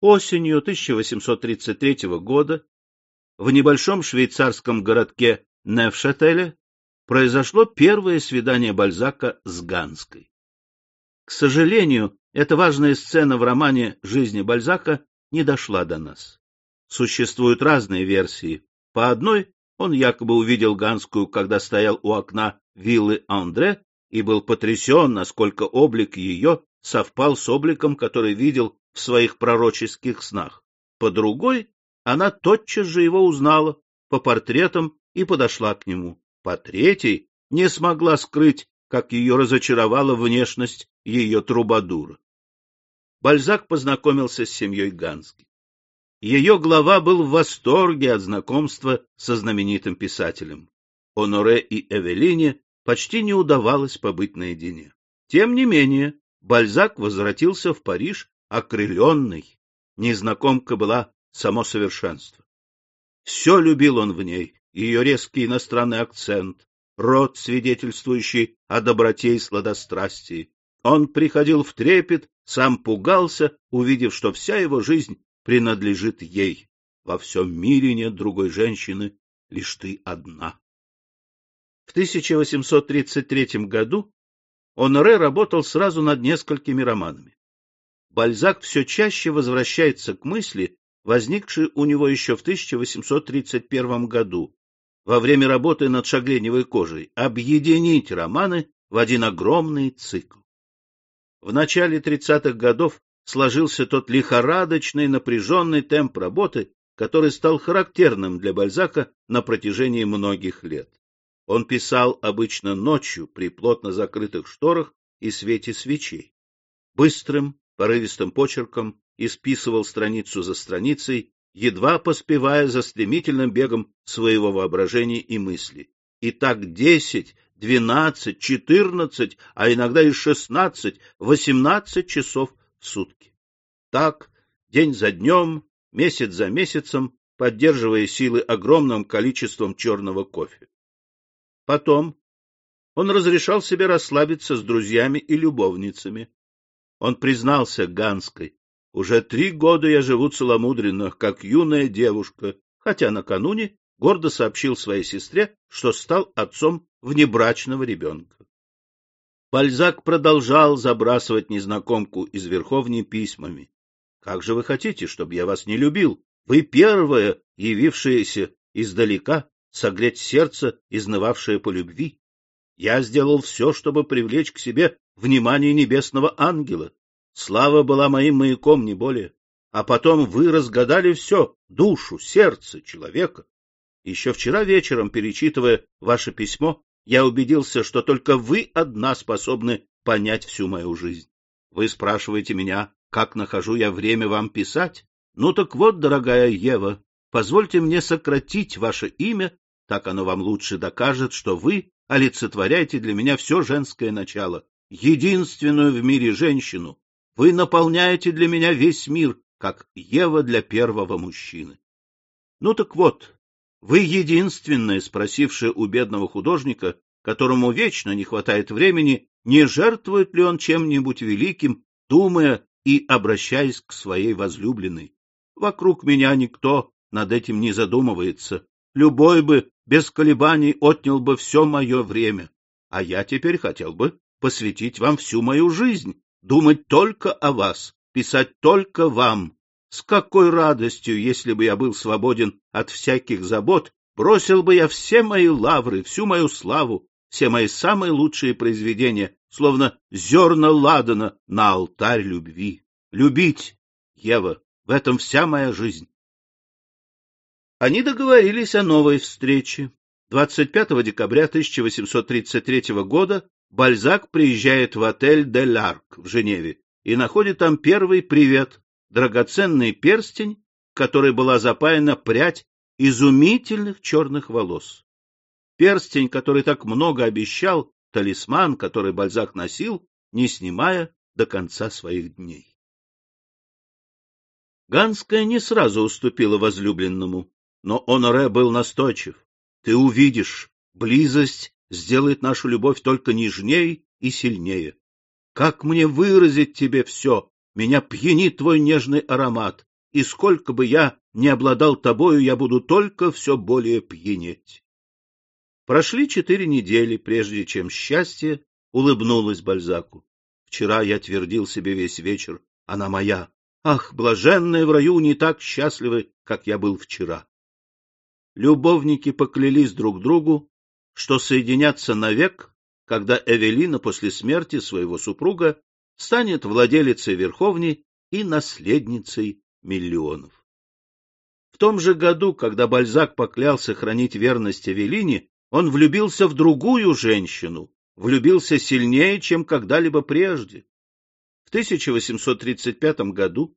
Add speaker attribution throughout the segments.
Speaker 1: Осенью 1833 года в небольшом швейцарском городке Невшателе произошло первое свидание Бальзака с Ганской. К сожалению, эта важная сцена в романе «Жизни Бальзака» не дошла до нас. Существуют разные версии. По одной, он якобы увидел Ганскую, когда стоял у окна виллы Андре и был потрясен, насколько облик ее совпал с обликом, который видел в своих пророческих снах. По другой, она тотчас же его узнала по портретам и подошла к нему. По третьей, не смогла скрыть, как ее разочаровала внешность ее трубадура. Бальзак познакомился с семьей Гански. Ее глава был в восторге от знакомства со знаменитым писателем. Оноре и Эвелине почти не удавалось побыть наедине. Тем не менее, Бальзак возвратился в Париж окрыленный. Незнакомка была само совершенство. Все любил он в ней, ее резкий иностранный акцент, род, свидетельствующий о доброте и сладострастии. Он приходил в трепет, сам пугался, увидев, что вся его жизнь принадлежит ей. Во всем мире нет другой женщины, лишь ты одна. В 1833 году Оноре работал сразу над несколькими романами. Бальзак все чаще возвращается к мысли, возникшей у него еще в 1831 году, во время работы над шагленевой кожей, объединить романы в один огромный цикл. В начале 30-х годов сложился тот лихорадочный напряженный темп работы, который стал характерным для Бальзака на протяжении многих лет. Он писал обычно ночью при плотно закрытых шторах и свете свечей. Быстрым, порывистым почерком исписывал страницу за страницей, едва поспевая за стремительным бегом своего воображения и мысли. И так десять, двенадцать, четырнадцать, а иногда и шестнадцать, восемнадцать часов в сутки. Так, день за днем, месяц за месяцем, поддерживая силы огромным количеством черного кофе. Потом он разрешал себе расслабиться с друзьями и любовницами, он признался Ганской. Уже три года я живу целомудренно, как юная девушка, хотя накануне гордо сообщил своей сестре, что стал отцом внебрачного ребенка. Бальзак продолжал забрасывать незнакомку из Верховни письмами. — Как же вы хотите, чтобы я вас не любил? Вы первая, явившаяся издалека, согреть сердце, изнывавшее по любви. Я сделал все, чтобы привлечь к себе внимание небесного ангела. Слава была моим маяком, не более. А потом вы разгадали все — душу, сердце человека. Еще вчера вечером, перечитывая ваше письмо, я убедился, что только вы одна способны понять всю мою жизнь. Вы спрашиваете меня, как нахожу я время вам писать? Ну так вот, дорогая Ева, позвольте мне сократить ваше имя, так оно вам лучше докажет, что вы олицетворяете для меня все женское начало, единственную в мире женщину. Вы наполняете для меня весь мир, как Ева для первого мужчины. Ну так вот, вы единственная, спросившая у бедного художника, которому вечно не хватает времени, не жертвует ли он чем-нибудь великим, думая и обращаясь к своей возлюбленной. Вокруг меня никто над этим не задумывается. Любой бы без колебаний отнял бы все мое время, а я теперь хотел бы посвятить вам всю мою жизнь, думать только о вас, писать только вам. С какой радостью, если бы я был свободен от всяких забот, бросил бы я все мои лавры, всю мою славу, все мои самые лучшие произведения, словно зерна ладана на алтарь любви. Любить, Ева, в этом вся моя жизнь. Они договорились о новой встрече. 25 декабря 1833 года Бальзак приезжает в отель «Де Ларк» в Женеве и находит там первый привет, драгоценный перстень, который была запаяна прядь изумительных черных волос. Перстень, который так много обещал, талисман, который Бальзак носил, не снимая до конца своих дней. Ганская не сразу уступила возлюбленному. Но Оноре был настойчив. Ты увидишь, близость сделает нашу любовь только нежней и сильнее. Как мне выразить тебе все? Меня пьянит твой нежный аромат. и сколько бы я не обладал тобою, я буду только все более пьянеть. Прошли четыре недели, прежде чем счастье улыбнулось Бальзаку. Вчера я твердил себе весь вечер, она моя. Ах, блаженные в раю не так счастливы, как я был вчера. Любовники поклялись друг другу, что соединятся навек, когда Эвелина после смерти своего супруга станет владелицей Верховни и наследницей миллионов. В том же году, когда Бальзак поклялся хранить верность Эвелине, он влюбился в другую женщину, влюбился сильнее, чем когда-либо прежде. В 1835 году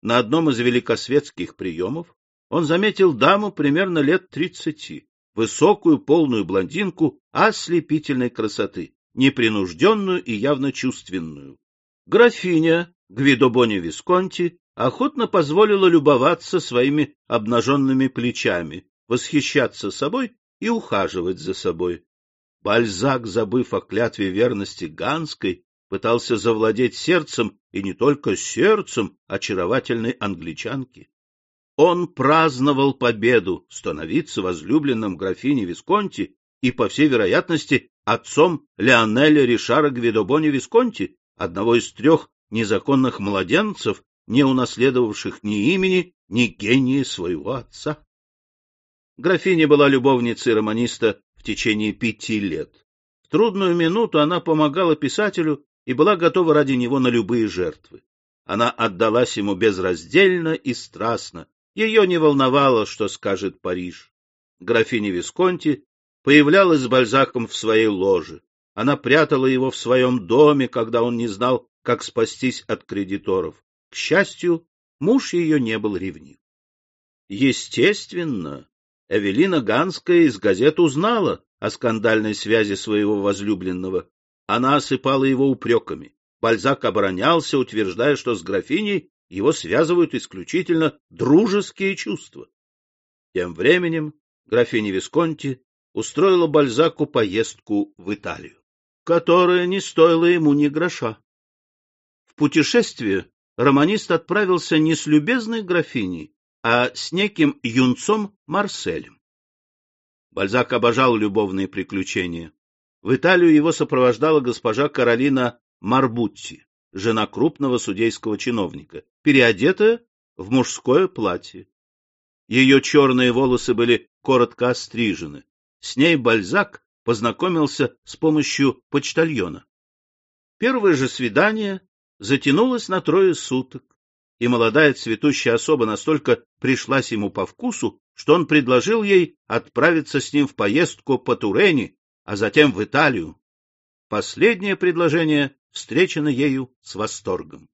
Speaker 1: на одном из великосветских приемов он заметил даму примерно лет тридцати, высокую полную блондинку ослепительной красоты, непринужденную и явно чувственную. Графиня Гвидобони Висконти охотно позволила любоваться своими обнаженными плечами, восхищаться собой и ухаживать за собой. Бальзак, забыв о клятве верности Ганской, пытался завладеть сердцем, и не только сердцем, очаровательной англичанки. Он праздновал победу, становиться возлюбленным графини Висконти и, по всей вероятности, отцом Леонеля Ришара Гвидобони Висконти, одного из трех незаконных младенцев, не унаследовавших ни имени, ни гения своего отца. Графиня была любовницей романиста в течение пяти лет. В трудную минуту она помогала писателю и была готова ради него на любые жертвы. Она отдалась ему безраздельно и страстно. Ее не волновало, что скажет Париж. Графиня Висконти появлялась с Бальзаком в своей ложе. Она прятала его в своем доме, когда он не знал, как спастись от кредиторов. К счастью, муж ее не был ревнив. Естественно, Эвелина Ганская из газет узнала о скандальной связи своего возлюбленного. Она осыпала его упреками. Бальзак оборонялся, утверждая, что с графиней его связывают исключительно дружеские чувства. Тем временем графиня Висконти устроила Бальзаку поездку в Италию, которая не стоила ему ни гроша. В путешествие романист отправился не с любезной графиней, а с неким юнцом Марселем. Бальзак обожал любовные приключения. В Италию его сопровождала госпожа Каролина Марбутти, жена крупного судейского чиновника, переодетая в мужское платье. Ее черные волосы были коротко острижены. С ней Бальзак познакомился с помощью почтальона. Первое же свидание затянулось на трое суток и молодая цветущая особа настолько пришлась ему по вкусу, что он предложил ей отправиться с ним в поездку по Турене, а затем в Италию. Последнее предложение встречено ею с восторгом.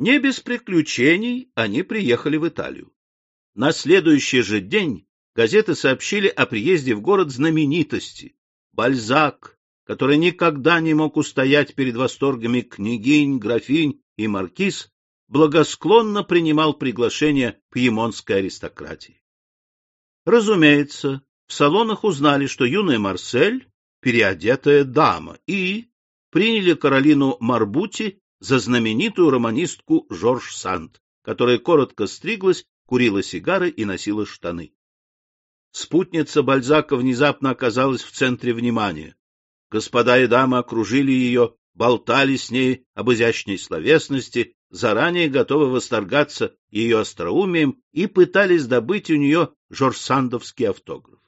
Speaker 1: Не без приключений они приехали в Италию. На следующий же день газеты сообщили о приезде в город знаменитости. Бальзак, который никогда не мог устоять перед восторгами княгинь, графинь и маркиз, благосклонно принимал приглашение пьемонтской аристократии. Разумеется, в салонах узнали, что юная Марсель — переодетая дама, и приняли Каролину Марбути за знаменитую романистку Жорж Санд, которая коротко стриглась, курила сигары и носила штаны. Спутница Бальзака внезапно оказалась в центре внимания. Господа и дамы окружили ее, болтали с ней об изящной словесности, заранее готовы восторгаться ее остроумием и пытались добыть у нее жорсандовский автограф.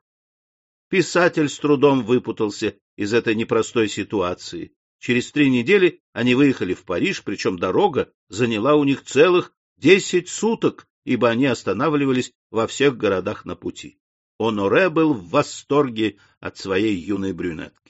Speaker 1: Писатель с трудом выпутался из этой непростой ситуации. Через три недели они выехали в Париж, причем дорога заняла у них целых десять суток, ибо они останавливались во всех городах на пути. Оноре был в восторге от своей юной брюнетки.